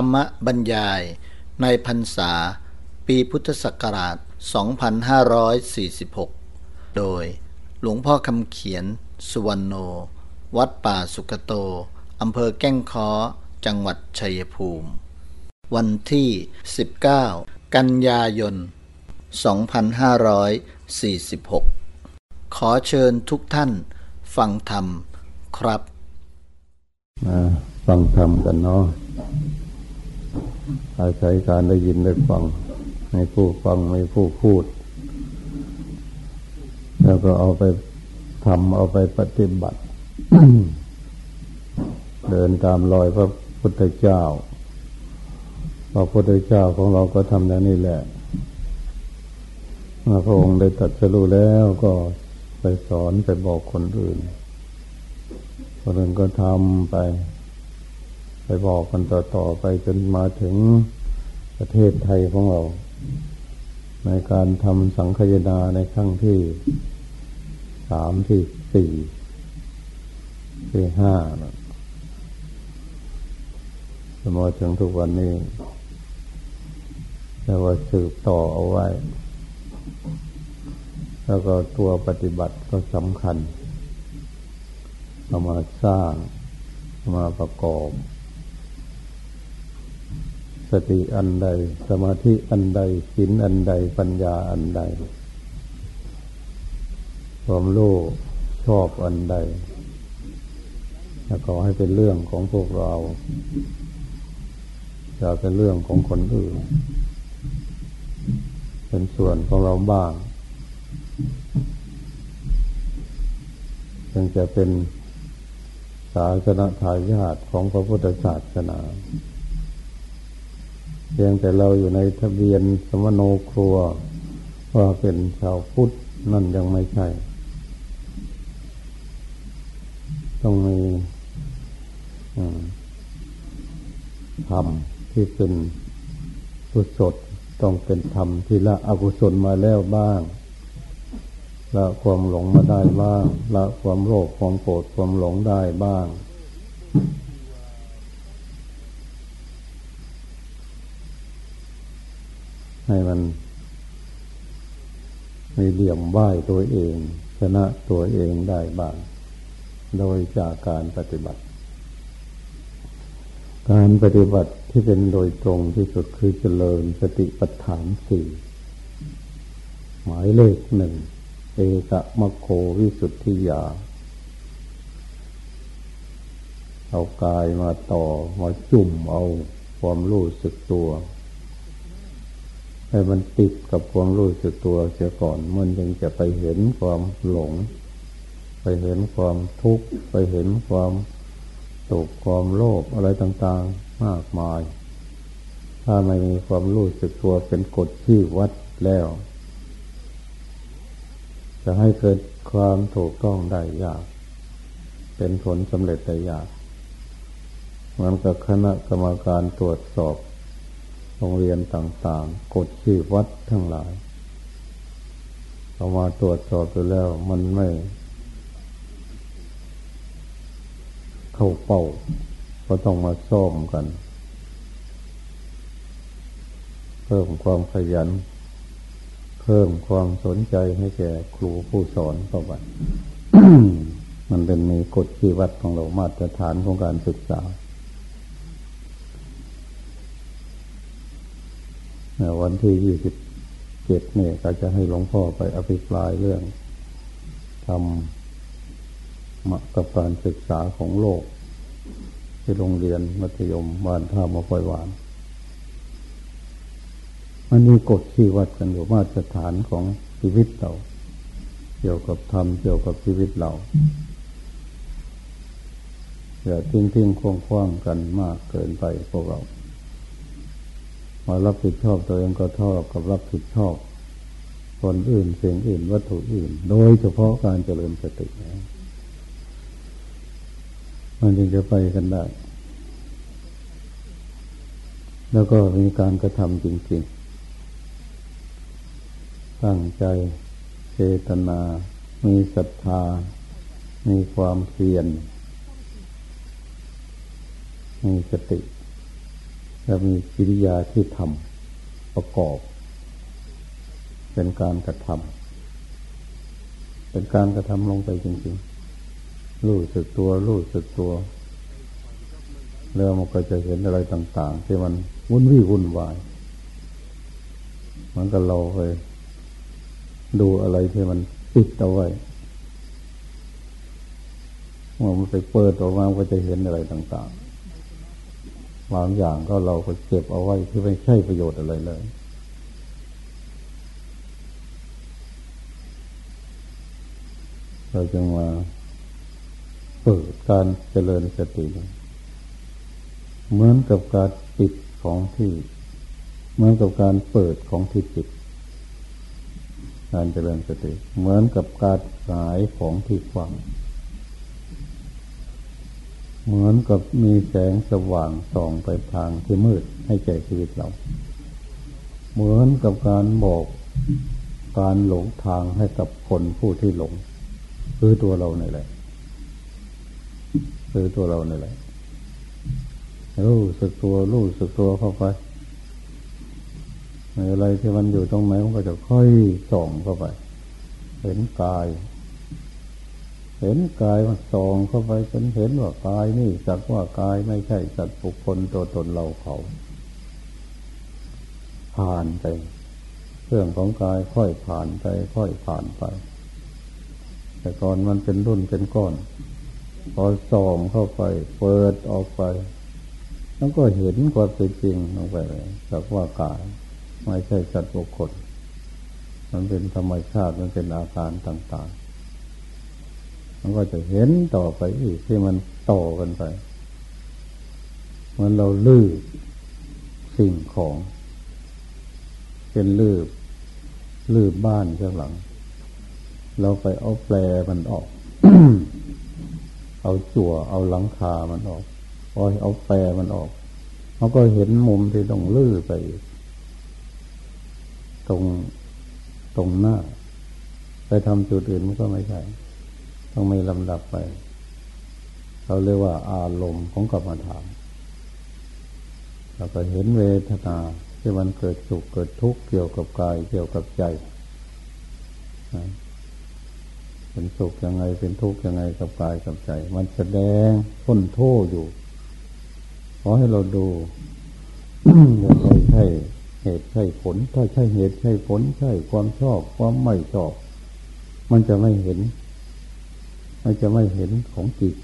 รรมบรรยายในพรรษา ปีพุทธศักราช 2546 โดยหลวงพ่อคำเขียน สุวรรณโน วัดป่าสุกโต อำเภอแก้งค้อ จังหวัดชัยภูมิ วันที่ 19 กันยายน 2546 ขอเชิญทุกท่านฟังธรรมครับ มาฟังธรรมกันเนาะ อาศัยการได้ยินได้ฟังให้ผู้ฟังให้ผู้พูด แล้วก็เอาไปทำเอาไปปฏิบัติ เดินตามรอยพระพุทธเจ้าพระพุทธเจ้าของเราก็ทำอย่างนี้แหละมาพระองค์ได้ตรัสรู้แล้วก็ไปสอนไปบอกคนอื่น คนอื่นก็ทำไป ไปบอกกันต่อๆไปจนมาถึง ประเทศไทยของเรา ในการทำสังคยนาในครั้งที่สามที่สี่ที่ห้านะสมมติถึงทุกวันนี้แล้วก็สืบต่อเอาไว้ แล้วก็ตัวปฏิบัติก็สำคัญเอามาสร้าง มาประกอบ สติอันใด สมาธิอันใดศีลอันใด ปัญญาอันใด ความรู้ชอบอันใดแล้วก็ให้เป็นเรื่องของพวกเราอย่าเป็นเรื่องของคนอื่น เป็นส่วนของเราบ้างจึงจะเป็นศาสนาทายาทของพระพุทธศาสนา เพียงแต่เราอยู่ในทะเบียนสมโนครัวว่าเป็นชาวพุทธนั่นยังไม่ใช่ ต้องมีธรรมที่เป็นกุศลต้องเป็นธรรมที่ละอกุศลมาแล้วบ้างละความหลงมาได้บ้างละความโลภความโกรธความหลงได้บ้าง ให้มันมีเหลี่ยมไหวตัวเอง ชนะตัวเองได้บ้าง โดยจากการปฏิบัติ การปฏิบัติที่เป็นโดยตรงที่สุดคือเจริญสติปัฏฐานสี่หมายเลขหนึ่งเอกมโควิสุทธิยา เอากายมาต่อมาจุ่มเอาความรู้สึกตัว ให้มันติดกับความรู้สึกตัวเสียก่อน มันยังจะไปเห็นความหลง ไปเห็นความทุกข์ ไปเห็นความตกความโลภอะไรต่างๆมากมาย ถ้าไม่มีความรู้สึกตัวเป็นกฎที่วัดแล้ว จะให้เกิดความถูกต้องได้ยาก เป็นผลสำเร็จได้ยากมือนกับคณะกรรมการตรวจสอบ โรงเรียนต่างๆ กฎที่วัดทั้งหลายเอามาตรวจสอบดูแล้วมันไม่ เข้าเป้า ก็ต้องมาซ่อมกัน เพิ่มความขยัน เพิ่มความสนใจให้แก่ครูผู้สอนเข้าไปมันเป็นมีกฎที่วัดของเรามาตรฐานของการศึกษา วันที่ยี่สิบเจ็ดเนี่ยก็จะให้หลวงพ่อไปอภิปรายเรื่องทำมากับการศึกษาของโลก ที่โรงเรียนมัธยมบ้านท่ามาปอยหวาน มันมีกฎที่วัดกันอยู่มาตรฐานของชีวิตเรา เกี่ยวกับธรรมเกี่ยวกับชีวิตเราอย่าทิ้งทิ้งคว่างคว่างกันมากเกินไปพวกเรา มารับผิดชอบตัวเองก็เท่ากับรับผิดชอบ คนอื่นเสียงอื่นวัตถุอื่น โดยเฉพาะการเจริญสติมันจึงจะไปกันได้ แล้วก็มีการกระทำจริงๆ ตั้งใจเจตนา มีศรัทธา มีความเพียร มีสติ จะมีกิริยาที่ทำประกอบ เป็นการกระทำเป็นการกระทำลงไปจริงๆ รู้สึกตัวรู้สึกตัวแล้วมันก็จะเห็นอะไรต่าง ๆ ที่มันวุ่นวี่วุ่นวายเหมือนกับเราเคยดูอะไรที่มันปิดเอาไว้เมื่อมันไปเปิดออกมาก็จะเห็นอะไรต่างๆ บางอย่างก็เราก็เก็บเอาไว้ที่ไม่ใช่ประโยชน์อะไรเลย เราจึงมาเปิดการเจริญสติ เหมือนกับการปิดของที่ เหมือนกับการเปิดของที่ปิด การเจริญสติ เหมือนกับการสายของที่ควาง เหมือนกับมีแสงสว่างส่องไปทางที่มืดให้แก่ชีวิตเรา เหมือนกับการบอกการหลงทางให้กับคนผู้ที่หลง คือตัวเราในแหละ คือตัวเราในแหละ รู้สึกตัวรู้สึกตัวเข้าไปอะไรที่มันอยู่ตรงไหนมันก็จะค่อยส่องเข้าไป เห็นกาย เห็นกายมันส่องเข้าไปจนเห็นว่ากายนี่สักว่ากายไม่ใช่สัตว์บุคคลตัวตนเราเขา ผ่านไป เรื่องของกายค่อยผ่านไป ค่อยผ่านไป แต่ก่อนมันเป็นรุ่นเป็นก้อน พอส่องเข้าไป เปิดออกไปแล้วก็เห็นความเป็นจริงลงไปสักว่ากายไม่ใช่สัตว์บุคคล มันเป็นธรรมชาติมันเป็นอาการต่าง ๆ มันก็จะเห็นต่อไปอีกที่มันต่อกันไปมันเราลื้อสิ่งของ เป็นลื้อลื้อบ้านข้างหลัง เราไปเอาแปลมันออก เอาจั่ว เอาหลังคามันออกพอเอาแปรมันออกเขาก็เห็นมุมที่ต้องลื้อไป ตรงตรงหน้า ไปทำจุดอื่นมันก็ไม่ใช่ ต้องม่ลำดับไป เราเรียกว่าอารมณ์ของกรรมฐานเราก็เห็นเวทนาที่มันเกิดสุขเกิดทุกข์เกี่ยวกับกายเกี่ยวกับใจเป็นสุขยังไงเป็นทุกข์ยังไงกับกายกับใจ มันแสดงพ้นโทษอยู่ขอให้เราดูอย่าไปใช่เหตุใช่ผล ถ้าใช่เหตุใช่ผลใช่ความชอบความไม่ชอบ มันจะไม่เห็น มันจะไม่เห็นของจิต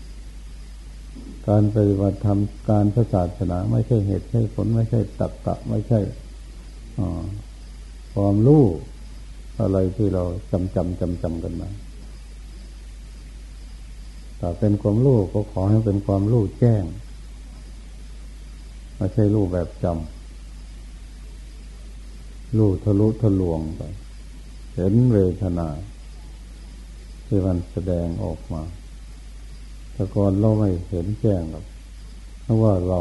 การปฏิบัติธรรมการพระศาสนาไม่ใช่เหตุใช่ผลไม่ใช่ตักกะไม่ใช่ความรู้อะไรที่เราจำจำจำจำกันมาแต่เป็นความรู้ก็ขอให้เป็นความรู้แจ้งไม่ใช่รูปแบบจำรู้ทะลุทะลวงไป เห็นเวทนา ที่มันแสดงออกมาแต่ก่อนเราไม่เห็นแจ้งหรอกนึกว่าเรา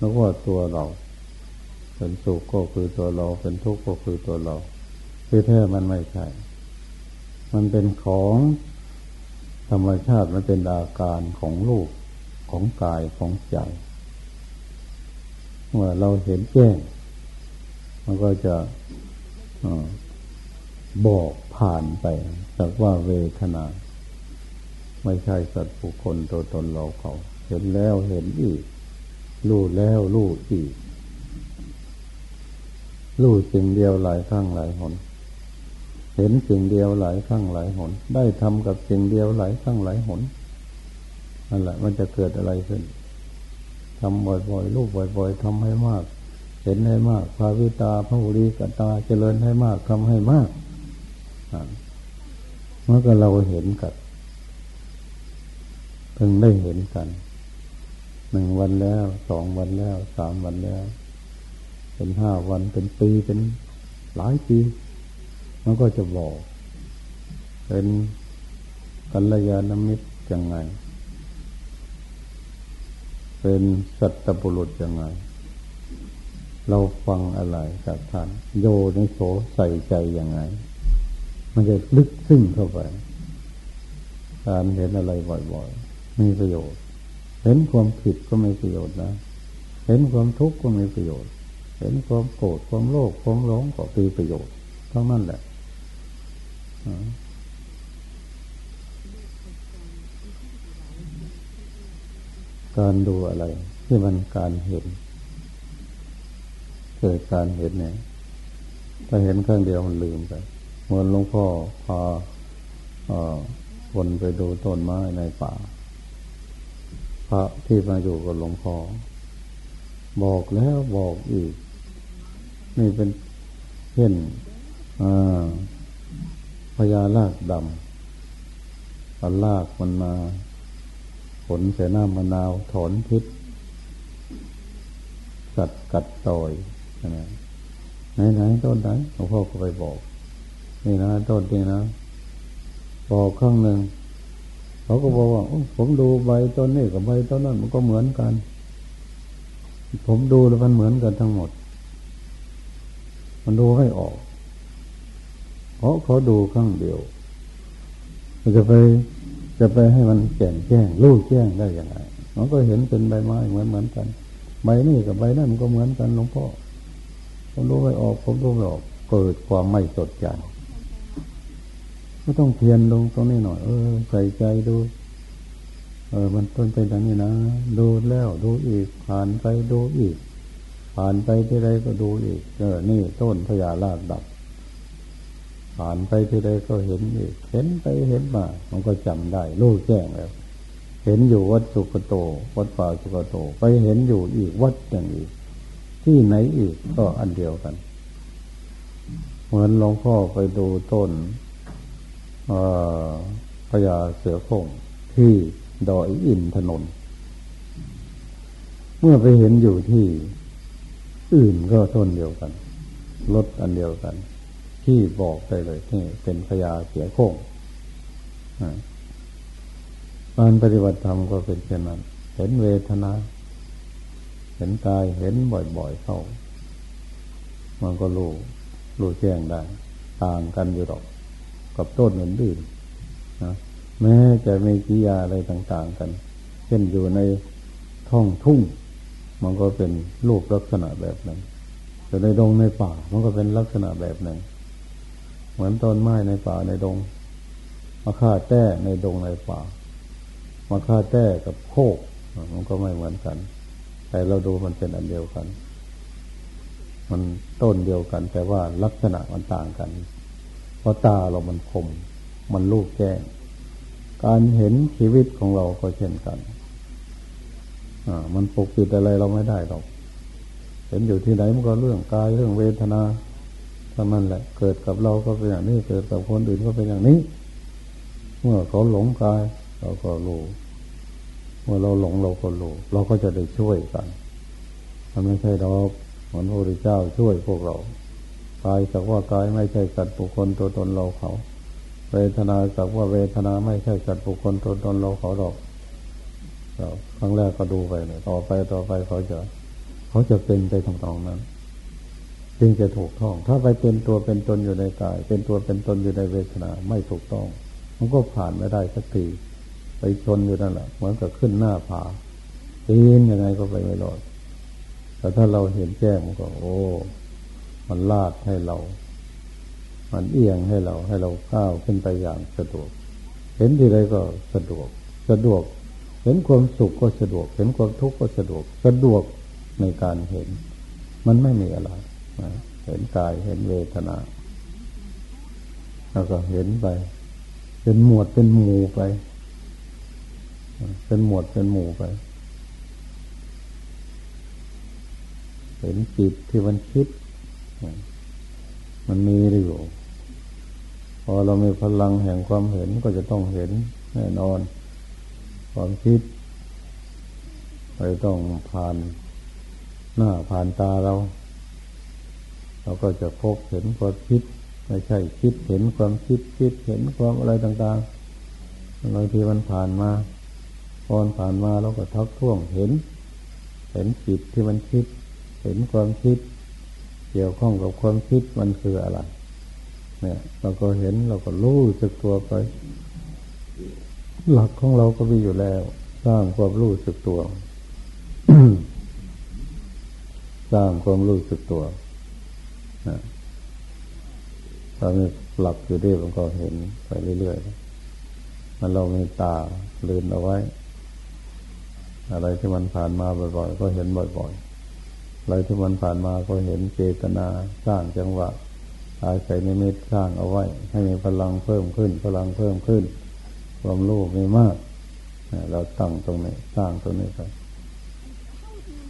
นึกว่าตัวเราเป็นสุขก็คือตัวเรา เป็นทุกข์ก็คือตัวเราที่แท้มันไม่ใช่ มันเป็นของธรรมชาติมันเป็นอาการของรูปของกายของใจเมื่อเราเห็นแจ้ง มันก็จะ บอกผ่านไปจากว่าเวทนา ไม่ใช่สัตว์บุคคลตัวตนเราเขา เห็นแล้วเห็นอีก รู้แล้วรู้อีก รู้สิ่งเดียวหลายครั้งหลายหน เห็นสิ่งเดียวหลายครั้งหลายหน ได้ทำกับสิ่งเดียวหลายครั้งหลายหนนั่นแหละมันจะเกิดอะไรขึ้นทำบ่อยๆลูกบ่อย ๆทำให้มาก เห็นให้มาก ภาวิตาพระบุรีกตาเจริญให้มากทำให้มาก เมื่อเราเห็นกันเพิ่งได้เห็นกันหนึ่งวันแล้วสองวันแล้วสามวันแล้ว เป็นห้าวันเป็นปีเป็นหลายปีมันก็จะบอก เป็นกัลยาณมิตรยังไง เป็นสัตบุรุษยังไง เราฟังอะไรจากท่าน โยในโสใส่ใจยังไง มันจะลึกซึ้งเข้าไป การเห็นอะไรบ่อยๆมีประโยชน์ เห็นความผิดก็ไม่ประโยชน์นะ เห็นความทุกข์ก็มีประโยชน์ เห็นความโกรธความโลภความหลงก็มีประโยชน์ทั้งนั้นแหละการดูอะไร ที่มันการเห็น เกิดการเห็นเนี่ยถ้าเห็นครั้งเดียวมันลืมไป เหมือนหลวงพ่อพาคนไปดูต้นไม้ในป่า พระที่มาอยู่กับหลวงพ่อ บอกแล้วบอกอีก นี่เป็นเช่นพญาลากดำเอาลากมันมา ผลเสน้ามะนาวถอนพิษกัดกัดต่อยนะไหนไหนต้นไหนหลวงพ่อก็ไปบอก นี่นะต้นนี้นะบอกข้างหนึ่งเขาก็บอกว่าผมดูใบต้นนี้กับใบต้นนั้นมันก็เหมือนกัน ผมดูแล้วมันเหมือนกันทั้งหมด มันดูให้ออกเพราะเขาดูข้างเดียวมันจะไปจะไปให้มันแจ่มแจ้งรู้แจ้งได้ยังไงมันก็เห็นเป็นใบไม้เหมือนเหมือนกัน ใบนี้กับใบนั้นมันก็เหมือนกันหลวงพ่อผมรู้ไม่ออก ผมรู้ไม่ออก เกิดความไม่สดใจ ก็ต้องเพียนลงตรงนี้หน่อย เออ ใส่ใจดู เออ มันต้นเป็นอย่างนี้นะ ดูแล้วดูอีก ผ่านไปดูอีก ผ่านไปที่ใดก็ดูอีก เออ นี่ต้นพญาลากดับ ผ่านไปที่ใดก็เห็นอีก เห็นไปเห็นมา มันก็จำได้รู้แจ้งแล้ว เห็นอยู่วัดสุกโต วัดป่าสุกโต ไปเห็นอยู่อีกวัดอย่างอีก ที่ไหนอีกก็อันเดียวกัน เหมือนหลวงพ่อไปดูต้น พญาเสือโคร่งที่ดอยอินถนน เมื่อไปเห็นอยู่ที่อื่นก็ต้นเดียวกันรถอันเดียวกัน ที่บอกได้เลยนี่เป็นพญาเสือโคร่งการปฏิบัติธรรมก็เป็นเช่นนั้น เห็นเวทนา เห็นกายเห็นบ่อยๆเข้า มันก็รู้รู้แจ้งได้ ต่างกันอยู่หรอก กับต้นอื่นๆนะแม้จะมีกิยาอะไรต่างๆกัน เช่นอยู่ในท้องทุ่ง มันก็เป็นรูปลักษณะแบบหนึ่งแต่ในดงในป่า มันก็เป็นลักษณะแบบหนึ่งเหมือนต้นไม้ในป่าในดงมาฆ่าแต้ในดงในป่ามาฆ่าแต้กับโคกมันก็ไม่เหมือนกัน แต่เราดูมันเป็นอันเดียวกัน มันต้นเดียวกัน แต่ว่าลักษณะมันต่างกัน เพราะตาเรามันคม มันลูกแก้งการเห็นชีวิตของเราก็เช่นกันอ่ามันปกปิดอะไรเราไม่ได้หรอกเห็นอยู่ที่ไหนมันก็เรื่องกายเรื่องเวทนาถ้ามันแหละ เกิดกับเราก็เป็นอย่างนี้เกิดกับคนอื่นก็เป็นอย่างนี้ เมื่อเขาหลงกาย เราก็รู้เมื่อเราหลงเราก็รู้เราก็จะได้ช่วยกันมันไม่ใช่ดอกเหมือนพระพุทธเจ้าช่วยพวกเรา กายสักว่ากายไม่ใช่สัตว์บุคคลตัวตนเราเขา เวทนาสักว่าเวทนาไม่ใช่สัตว์บุคคลตัวตนเราเขาดอกเราครั้งแรกก็ดูไปเลย ต่อไปต่อไปเขาจะ เขาจะเป็นไปทางตรงนั้นจึงจะถูกต้อง ถ้าไปเป็นตัวเป็นตนอยู่ในกาย เป็นตัวเป็นตนอยู่ในเวทนาไม่ถูกต้อง มันก็ผ่านไม่ได้สักทีไปชนอยู่นั่นแหละเหมือนกับขึ้นหน้าผาปีนยังไงก็ไปไม่รอดแต่ถ้าเราเห็นแจ้งมันก็ โอ้ มันลาดให้เรา มันเอียงให้เรา ให้เราก้าวขึ้นไปอย่างสะดวก เห็นที่ใดก็สะดวก สะดวก เห็นความสุขก็สะดวก เห็นความทุกข์ก็สะดวก สะดวกในการเห็น มันไม่มีอะไรนะเห็นกายเห็นเวทนาแล้วก็เห็นไป เป็นหมวดเป็นหมู่ไป เป็นหมวดเป็นหมู่ไป เห็นจิตที่มันคิด มันมีอยู่ พอเรามีพลังแห่งความเห็นก็จะต้องเห็นแน่นอน ความคิดไปต้องผ่านหน้าผ่านตาเรา เราก็จะพบเห็นความคิดไม่ใช่คิดเห็นความคิดคิดเห็นความอะไรต่างๆบางทีมันผ่านมาพอผ่านมาเราก็ทักท้วงเห็น เห็นจิตที่มันคิด เห็นความคิด เกี่ยวข้องกับความคิดมันคืออะไร เนี่ย เราก็เห็นเราก็รู้สึกตัวไป หลักของเราก็มีอยู่แล้ว สร้างความรู้สึกตัว สร้างความรู้สึกตัวนะถ้ามีหลักอยู่ด้วยมันก็เห็นไปเรื่อยๆ มันเรามีตาลืนเอาไว้ อะไรที่มันผ่านมาบ่อยๆ ก็เห็นบ่อยๆ อะไรที่มันผ่านมาก็เห็นเจตนาสร้างจังหวะอาศัยนิมิตสร้างเอาไว้ ให้มีพลังเพิ่มขึ้น พลังเพิ่มขึ้น ความรู้มีมากเราตั้งตรงนี้สร้างตรงนี้ไป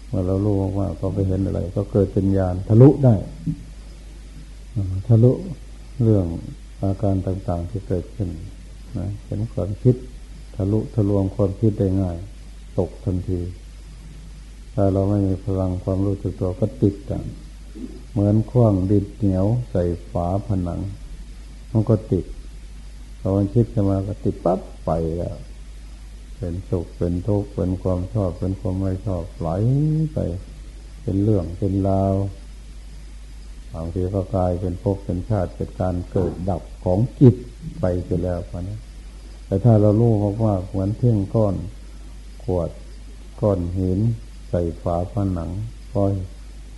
เมื่อเรารู้ว่าก็ไปเห็นอะไร ก็เกิดเป็นญาณทะลุได้ทะลุเรื่องอาการต่างๆที่เกิดขึ้นนะเห็นความคิดทะลุทะลวงความคิดได้ง่าย ตกทันที ถ้าเราไม่มีพลังความรู้สึกตัวก็ติดกัน เหมือนคว้างดินเหนียวใส่ฝาผนัง มันก็ติดพอนคิดขึ้นมาก็ติดปั๊บไปแล้ว เป็นสุขเป็นทุกข์เป็นความชอบ เป็นความไม่ชอบไหลไป เป็นเรื่องเป็นราวบางทีก็กลายเป็นภพเป็นชาติเป็นการเกิดดับของจิตไปไปแล้วพอนะแต่ถ้าเรารู้มากๆเหมือนเที่ยงก้อนขวดก้อนหิน ส่ฝาผนังพอ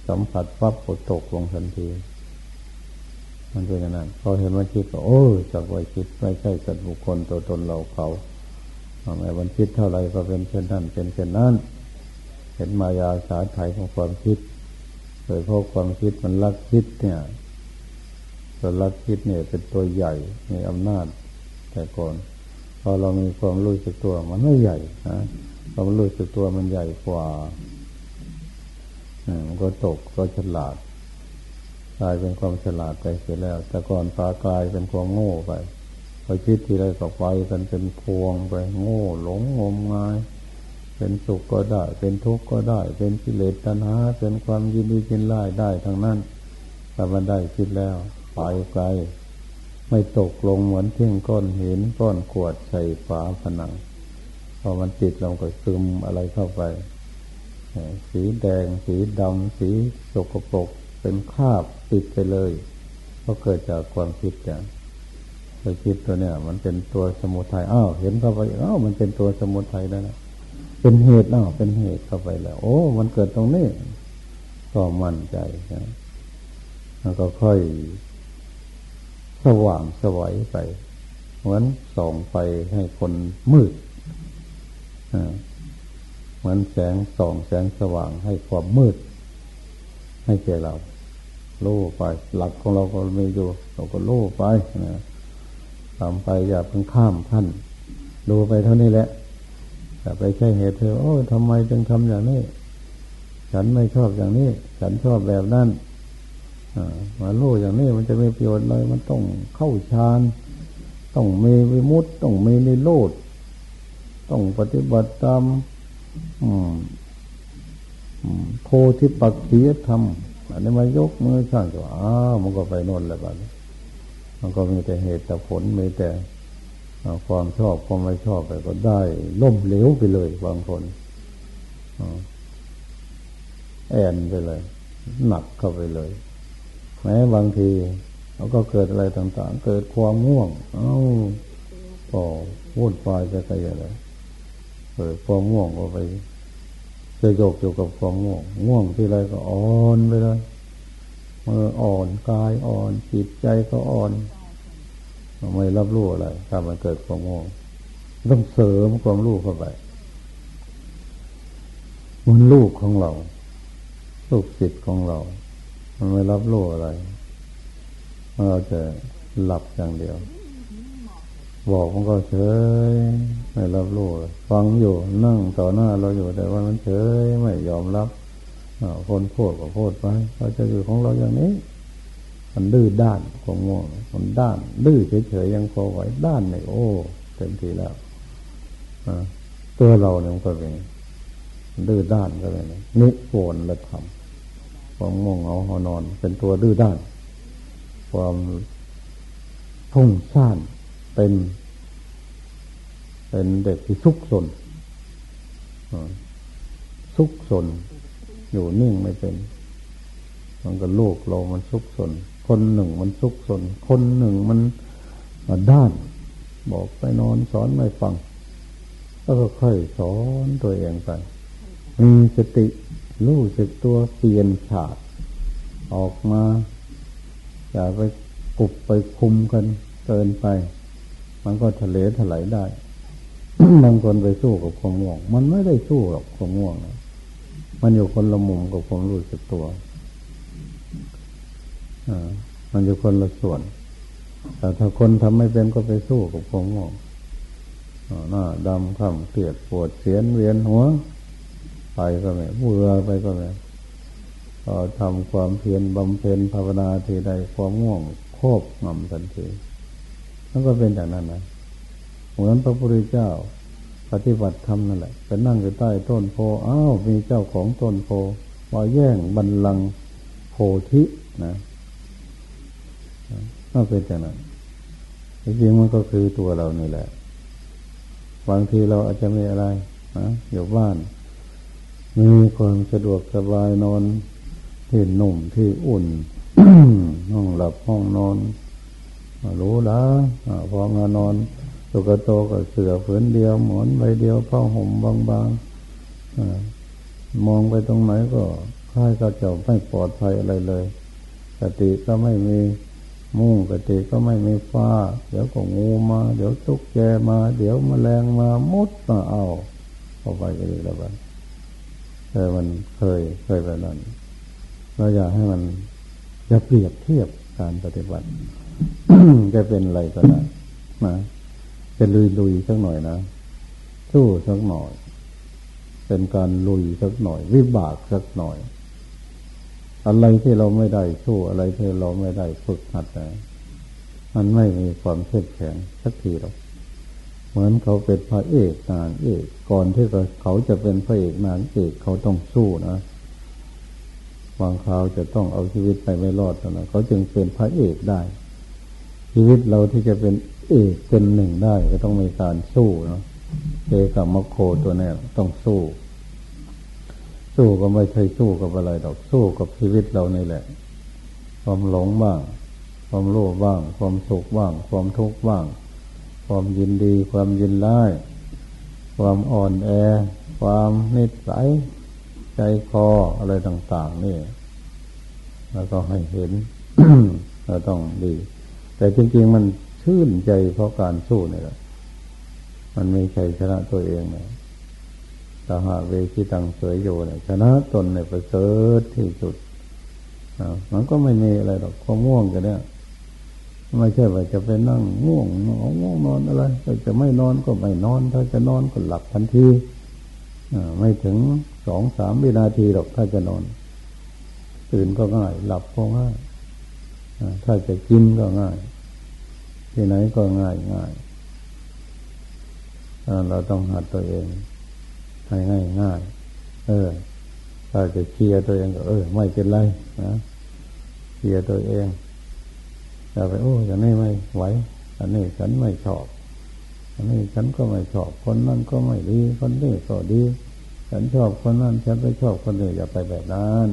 สัมผัสปั๊บก็ตกลงทันที มันเป็นอย่างนั้นพอเห็นว่าคิดก็โอ้จากไว้คิดไม่ใช่สัตว์บุคคลตัวตนเราเขาทำไมวันคิดเท่าไรก็เป็นเช่นนั้นเป็นเช่นนั้น เห็นมายาสาไถของความคิดโดยเพราะความคิดมันลักคิดเนี่ยตัวลักคิดเนี่ยเป็นตัวใหญ่มีอำนาจแต่ก่อนพอเรามีความรู้สึกตัวมันไม่ใหญ่นะ ความรู้สึกตัวมันใหญ่กว่ามันก็ตกก็ฉลาดกลายเป็นความฉลาดไปเสียแล้ว แต่ก่อนปลากลายเป็นความโง่ไปพอคิดทีไรก็ไปกันเป็นพวงไปโง่หลงงมงาย เป็นสุขก็ได้ เป็นทุกข์ก็ได้ เป็นกิเลสตัณหาเป็นความยินดียินไล่ได้ทั้งนั้นแต่มันได้คิดแล้วไปไกลไม่ตกลงเหมือนเที่ยงก้อนหินก้อนขวดใส่ฝาผนัง อมันติดเราก็ซึมอะไรเข้าไป สีแดง สีดำ สีสกปรกเป็นคราบติดไปเลยก็เกิดจากความคิดอย่างไปคิดตัวเนี้ยมันเป็นตัวสมุทัยอ้าวเห็นเข้าไปอ้าวมันเป็นตัวสมุทัยแล้วนะเป็นเหตุอ้าวเป็นเหตุเข้าไปแล้ว โอ้ มันเกิดตรงนี้ก็มั่นใจนะแล้วก็ค่อยสว่างสวัยไปเหมือนส่องไปให้คนมืด เหมือนแสงส่องแสงสว่างให้ความมืด ให้แก่เราลู่ไป หลักของเราก็มีอยู่ เราก็ลู่ไปนะทำไปอย่าเพิ่งข้ามท่านดูไปเท่านี้แหละแต่ไปใช่เหตุเธอโอ้ทำไมจึงทำอย่างนี้ ฉันไม่ชอบอย่างนี้ ฉันชอบแบบนั้นมาลู่อย่างนี้มันจะไม่ประโยชน์เลย มันต้องเข้าฌาน ต้องมีวิมุตต้องมีนิโรธ ต้องปฏิบัติตามโพธิปักขียธรรมอันนี้มายกมือสร้างตัวอ้าวมันก็ไปโน่นแล้วบ้างมันก็มีแต่เหตุแต่ผลมีแต่ความชอบความไม่ชอบไปก็ได้ ล่มเหลวไปเลยบางคนแอนไปเลย หนักเข้าไปเลย แม้บางทีเราก็เกิดอะไรต่าง ๆ เกิดความง่วง เอ้าก็วุ่นวายไปไปอะไร เกิดความง่วงก็ไปจะโยกอยู่กับความง่วง ง่วงที่ไรก็อ่อนไปเลยมืออ่อนกายอ่อนจิตใจก็อ่อนไม่รับรู้อะไรถ้ามันเกิดความง่วงต้องเสริมความรู้เข้าไปมันลูกของเรา ลูกจิตของเรา มันไม่รับรู้อะไรเราจะหลับอย่างเดียว บอกมันก็เฉยไม่รับรู้ฟังอยู่นั่งต่อหน้าเราอยู่แต่ว่ามันเฉยไม่ยอมรับคนพูดก็พูดไปเราจะอยู่ของเราอย่างนี้ มันดื้อด้านของง่วงมันด้าน ดื้อเฉยๆยังพอไหวด้านเนี่ยโอ้เต็มทีแล้วตัวเราเนี่ยมันก็เป็นดื้อด้านก็เลยนิโวนละธรรมความง่วงเหงาหอนอน เป็นตัวดื้อด้าน ความทุ่งซ่าน เป็น เป็นเด็กที่ซุกซนซุกซนอยู่นิ่งไม่เป็น มันก็โลกเรามันซุกซนคนหนึ่งมันซุกซนคนหนึ่งมันด้าน บอกไปนอนสอนไม่ฟัง แล้วก็ค่อยสอนตัวเองไป มีสติรู้สึกตัวเปลี่ยนฉากออกมา อย่าไปกุบไปคุมกันเกินไป มันก็ทะเลถลายได้ บางคนไปสู้กับความง่วง มันไม่ได้สู้หรอกความง่วงนะมันอยู่คนละมุมกับความรู้สึกตัวอมันอยู่คนละส่วน แต่ถ้าคนทำไม่เป็นก็ไปสู้กับความง่วงหน้าดำข้ามเกลียดปวดเสียนเวียนหัว ไปก็ไม่เบื่อไปก็ไม่พอทำความเพียรบำเพ็ญภาวนาทีใดความง่วงโคบงำทันที นั่นก็เป็นอย่างนั้นนะเหมือนพระพุทธเจ้า ปฏิบัติธรรมนั่นแหละไปนั่งอยู่ใต้ต้นโพอ้าวมีเจ้าของต้นโพมาแย่งบันลังโพธินะนั่นเป็นอย่างนั้นจริงมันก็คือตัวเรานี่แหละบางทีเราอาจจะมีอะไรนะอยู่บ้าน มีความสะดวกสบายนอนที่นุ่มที่อุ่นห้องหลับห้องนอน รู้และพอมานอนตุกโตกับเสือผืนเดียวหมอนใบเดียวผ้าห่มบางๆมองไปตรงไหนก็ค่ายก็จะไม่ปลอดภัยอะไรเลยสติก็ไม่มีมุ้งกติก็ไม่มีฟ้า เดี๋ยวก็งูมา เดี๋ยวตุกแกมา เดี๋ยวมแมลงมามุดมาเอาเข้าไปก็ดีแล้วบ้างแต่มันเคยเคยแบบนั้นเราอยากให้มันจะเปรียบเทียบการปฏิบัติ จะเป็นอะไรก็ได้นะจะลุยลุยสักหน่อยนะสู้สักหน่อย เป็นการลุยสักหน่อย วิบากสักหน่อย อะไรที่เราไม่ได้สู้อะไรที่เราไม่ได้ฝึกหัดนะมันไม่มีความเข้มแข็งสักทีหรอกเหมือนเขาเป็นพระเอกนางเอกก่อนที่เขาจะเป็นพระเอกนางเอกเขาต้องสู้นะบางคราวจะต้องเอาชีวิตไปไม่รอดนะเขาจึงเป็นพระเอกได้ ชีวิตเราที่จะเป็นเอกเป็นหนึ่งได้ก็ต้องมีการสู้เนาะเอกับมโคตัวนี้ต้องสู้ สู้ก็ไม่ใช่สู้กับอะไรดอกสู้กับชีวิตเรานี่แหละ ความหลงบ้าง ความโลภบ้าง ความสุขบ้าง ความทุกข์บ้าง ความยินดี ความยินร้าย ความอ่อนแอ ความนิสัยใจคออะไรต่าง ๆ นี่ แล้วก็ให้เห็นเราต้องดี แต่จริง ๆ มันชื่นใจเพราะการสู้นี่แหละ มันไม่ใช่ชนะตัวเองเลยสหาเวคิตังเสยโยเนี่ยชนะตนในประเสริฐที่สุดมันก็ไม่มีอะไรหรอกความง่วงกันเนี่ยไม่ใช่ว่าจะไปนั่งง่วงนอนง่วงนอนอะไรถ้าจะไม่นอนก็ไม่นอน ถ้าจะนอนก็หลับทันทีไม่ถึงสองสามวินาทีหรอกถ้าจะนอน ตื่นก็ง่าย หลับก็ง่าย ถ้าจะกินก็ง่าย ที่ไหนก็ง่ายง่ายเราต้องหัดตัวเองให้ง่ายง่าย เออถ้าจะเคลียร์ตัวเองก็เออ ไม่เป็นไรนะเคลียร์ตัวเองอย่ไปโอ้อย่างนี้ไม่ไหวอันนี้ฉันไม่ชอบอันนี้ฉันก็ไม่ชอบคนนั้นก็ไม่ดี คนนี้ก็ดี ฉันชอบคนนั้นฉันไม่ชอบคนนี้อย่าไปแบบนั้น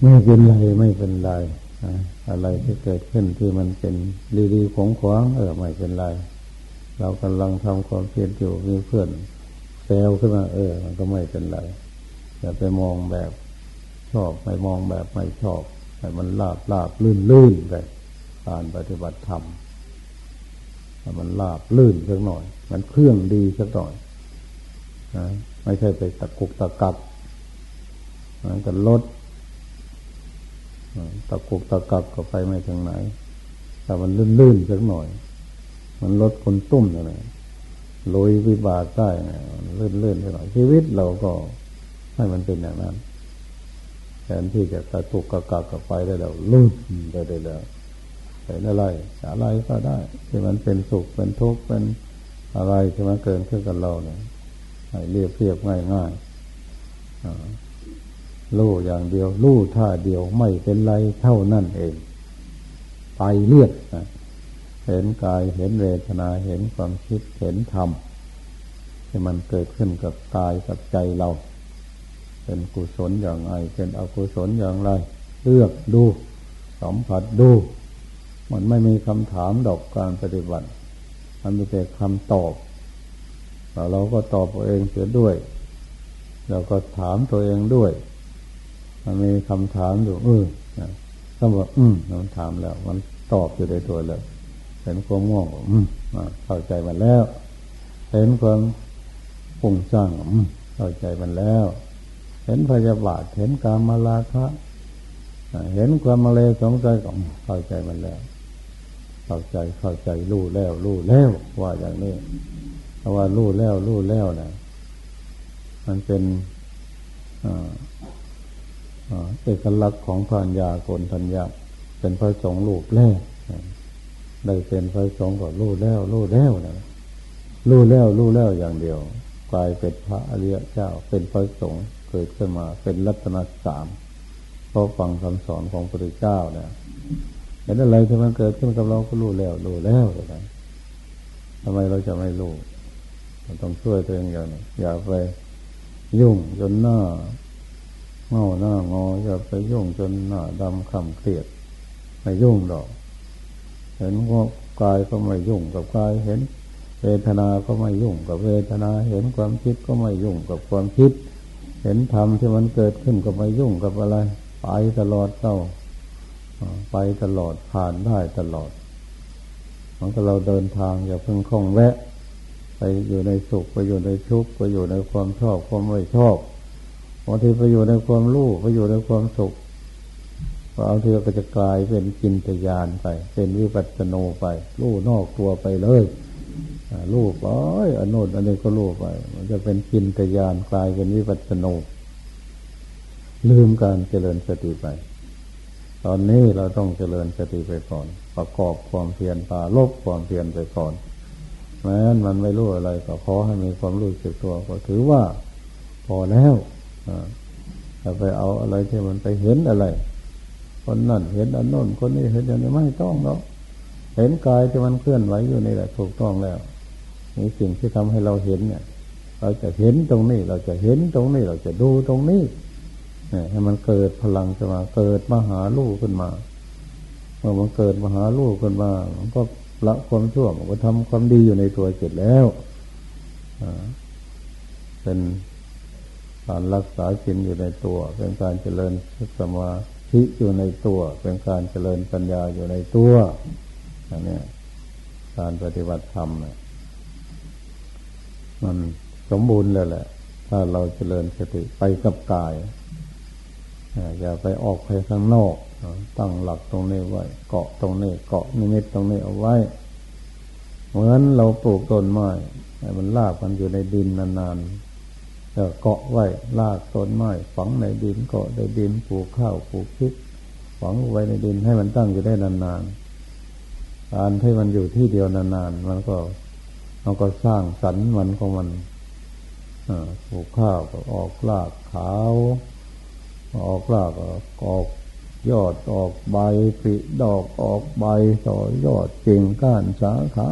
ไม่เป็นไรไม่เป็นไร อะไรที่เกิดขึ้นที่มันเป็นดีๆของขวางเออไม่เป็นไร เรากำลังทำความเพียรอยู่มีเพื่อนซลขึ้นมาเออ มันก็ไม่เป็นไรอย่าไปมองแบบชอบไปมองแบบไม่ชอบแต่มันลาบลาบลื่นลื่นไปการปฏิบัติธรรมแต่มันลาบลื่นสักหน่อย มันเครื่องดีสักหน่อยนะไม่ใช่ไปตะกุกตะกักมันก็ลด ตะกุกตะกักก็ไปไม่ถึงไหน แต่มันลื่นลื่นสักหน่อย มันลดคนตุ้มอะไรลุยวิบากได้เลื่อนเลื่อนไปหน่อยชีวิตเราก็ให้มันเป็นอย่างนั้นแทนที่จะกระตุกกระกักกับไปได้แล้วลื่นไปได้แล้วเป็นอะไรอะไรก็ได้ ที่มันเป็นสุขเป็นทุกข์เป็นอะไรที่มันเกิดขึ้นกับเราเนี่ยเรียบเรียบง่ายง่าย ลู่อย่างเดียวลู่ท่าเดียวไม่เป็นไรเท่านั่นเอง ไปเลือดนะเห็นกายเห็นเวทนาเห็นความคิดเห็นธรรมที่มันเกิดขึ้นกับกายกับใจเรา เป็นกุศลอย่างไรเป็นอกุศลอย่างไร เลือกดูสัมผัสดู มันไม่มีคำถามดอกการปฏิบัติ มันมีแต่คำตอบแต่เราก็ตอบตัวเองเสียด้วย เราก็ถามตัวเองด้วย มันมีคำถามอยู่เออถ้าบอกอืมมันถามแล้ว มันตอบอยู่ในตัวเลยเห็นความง่วงอืมเข้าใจมันแล้ว เห็นความปุ่งสร้างอืมเข้าใจมันแล้ว เห็นพยาบาทเห็นการมาลาคะเห็นความมาเลสงสัยก็เข้าใจมันแล้ว เข้าใจเข้าใจรู้แล้วรู้แล้วว่าอย่างนี้เพราะว่ารู้แล้วรู้แล้วนะมันเป็นอ่า เอกลักษณ์ของพันยาโกนทัญญาเป็นพระสงฆ์ลูกแรกได้เป็นพระสงฆ์ก็รู้แล้วรู้แล้วนะรู้แล้วรู้แล้วอย่างเดียวกลายเป็นพระอริยเจ้า เป็นพระสงฆ์เกิดขึ้นมาเป็นรัตนสามเพราะฟังคำสอนของพระพุทธเจ้าเนี่ยเห็นอะไรที่มันเกิดขึ้นกับเราก็รู้แล้วรู้แล้วเลยทำไมเราจะไม่รู้เราต้องช่วยตัวเองอย่างนี้อย่าไปยุ่งจนหน้า เมาหน้างออย่าไปยุ่งจนหน้าดำคำเครียดไม่ยุ่งหรอก เห็นว่ากายก็ไม่ยุ่งกับกายเห็น เวทนา ก็ไม่ยุ่งกับเวทนา เห็นความคิดก็ไม่ยุ่งกับความคิด เห็นธรรมที่มันเกิดขึ้นก็ไม่ยุ่งกับอะไร ไปตลอดเต้าไปตลอดผ่านได้ตลอดมันก็เราเดินทางอย่าเพิ่งคล่องแวะ ไปอยู่ในสุขไปอยู่ในทุกข์ไปอยู่ในความชอบความไม่ชอบ บางทีไปอยู่ในความรู้ไปอยู่ในความสุขบางทีก็จะกลายเป็นกินตยานไป เป็นวิปัสสนูไปรู้นอกตัวไปเลยรู้ไปอนโน้นอันนี้ก็รู้ไป มันจะเป็นกินตยานกลายเป็นวิปัสสนูลืมการเจริญสติไป ตอนนี้เราต้องเจริญสติไปก่อน ประกอบความเพียรปาลบความเพียรไปก่อนแม้นมันไม่รู้อะไรก็ขอให้มีความรู้สึกตัว ก็ถือว่า พอแล้ว จะไปเอาอะไรที่มันไปเห็นอะไร คนนั่นเห็นอันโน้นคนนี้เห็นอย่างนี้ไม่ต้องหรอกเห็นกายที่มันเคลื่อนไหวอยู่นี่แหละถูกต้องแล้วมีสิ่งที่ทำให้เราเห็นเนี่ย เราจะเห็นตรงนี้ เราจะเห็นตรงนี้ เราจะดูตรงนี้เนี่ยให้มันเกิดพลังขึ้นมา เกิดมหาลูกขึ้นมาเมื่อมันเกิดมหาลูกขึ้นมามันก็ละความชั่วมันก็ทำความดีอยู่ในตัวเสร็จแล้วเป็น การรักษาศีลอยู่ในตัว เป็นการเจริญสมาธิอยู่ในตัว เป็นการเจริญปัญญาอยู่ในตัวอันนี้การปฏิบัติธรรมเนี่ยมันสมบูรณ์เลยแหละ ถ้าเราเจริญสติไปกับกายอย่าไปออกไปข้างนอก ตั้งหลักตรงนี้ไว้ เกาะตรงนี้ เกาะนิมิตตรงนี้เอาไว้ เหมือนเราปลูกต้นไม้ให้มันลากมันอยู่ในดินนานๆ เกาะไว้ลากต้นไม้ฝังในดินเกาะในดินปลูกข้าวปลูกพริกฝังไว้ในดินให้มันตั้งอยู่ได้นานๆการให้มันอยู่ที่เดียวนานๆมันก็มันก็สร้างสรรค์มันของมันปลูกข้าวก็ออกรากขาว ออกรากออกยอดออกใบปิดอกออกใบต่อยอดเก่งก้านสาขา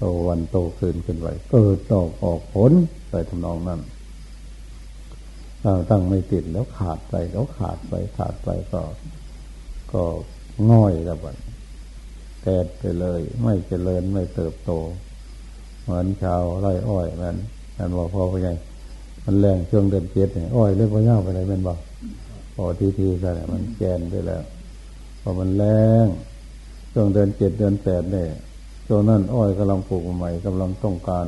โตวันโตคืนขึ้นไปเกิดดอกออกผลไปทำนองนั้นตั้งไม่ติดแล้วขาดไปแล้วขาดไปขาดไปก็ ก็ง่อยแล้วบัดแตดไปเลย ไม่เจริญไม่เติบโต เหมือนชาวไร่อ้อยมันมันบอกพ่อพ่อใหญ่มันแรงช่วงเดือนเจ็ดเนี่ยอ้อยเล็กว่าเงาไปไหนมันบอกพอทีทีกันมันแกนไปแล้วพอมันแรงช่วงเดือนเจ็ดเดือนแปดเนี่ย ช่วงนั้นอ้อยกำลังปลูกใหม่กำลังต้องการ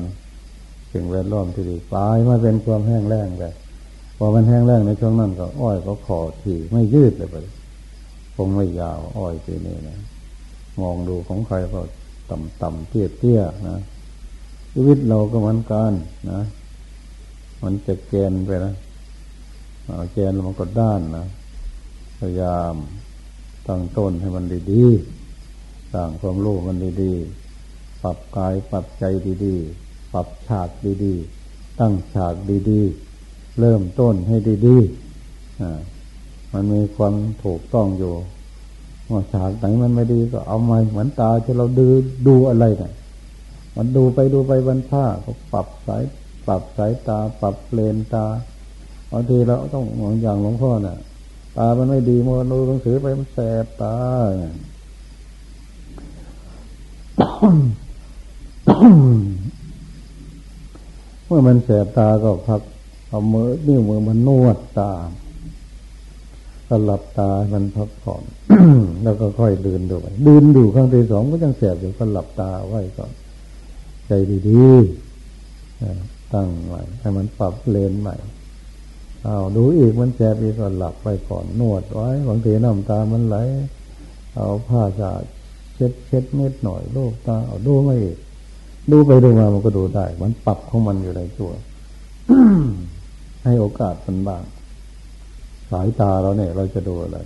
สิ่งแวดล้อมที่ดีปลายมาเป็นความแห้งแล้งไปพอมันแห้งแล้งในช่วงนั้นก็อ้อยก็ขอทีไม่ยืดเลยไปคงไม่ยาว อ้อยทีนี้นะมองดูของใครก็ต่ำๆเตี้ยๆนะชีวิตเราก็เหมือนกันนะ มันจะแกนไปนะแกนมันก็ด้านนะพยายามตั้งต้นให้มันดีๆสร้างความรู้มันดีๆ ปรับกายปรับใจดีๆ ปรับฉากดีๆ ตั้งฉากดีๆ เริ่มต้นให้ดีๆมันมีความถูกต้องอยู่ว่าฉากไหนมันไม่ดีก็เอาม้เหมือนตาที่เราดูดูอะไรเนะ่ยมันดูไปดูไปบรรท่าก็ปรับสายปรับสายตา ปรับเลนตาบางทีเราต้องมองอย่างหลวงพ่อน่ะ ตามันไม่ดีมัวดูหนังสือไปมันแสบตา เมื่อมันแสบตาก็พักเอามือนิ้วมือมันนวดตาก็หลับตามันพักผ่อนแล้วก็ค่อยดืนดูไปดืนดูครั้งที่สองก็ยังแสบอยู่ก็หลับตาไว้ก่อนใจดีๆตั้งใหม่ให้มันปรับเลนใหม่เอาดูอีกมันแสบอีกก็หลับไปก่อนนวดไว้บางทีน้ำตามันไหล เอาผ้าสาดเช็ดเช็ดเม็ดหน่อยโลกตาเอาดูไม่อีก ดูไปดูมามันก็ดูได้ มันปรับของมันอยู่ในตัวให้โอกาสมันบ้าง สายตาเราเนี่ย เราจะดูอะไร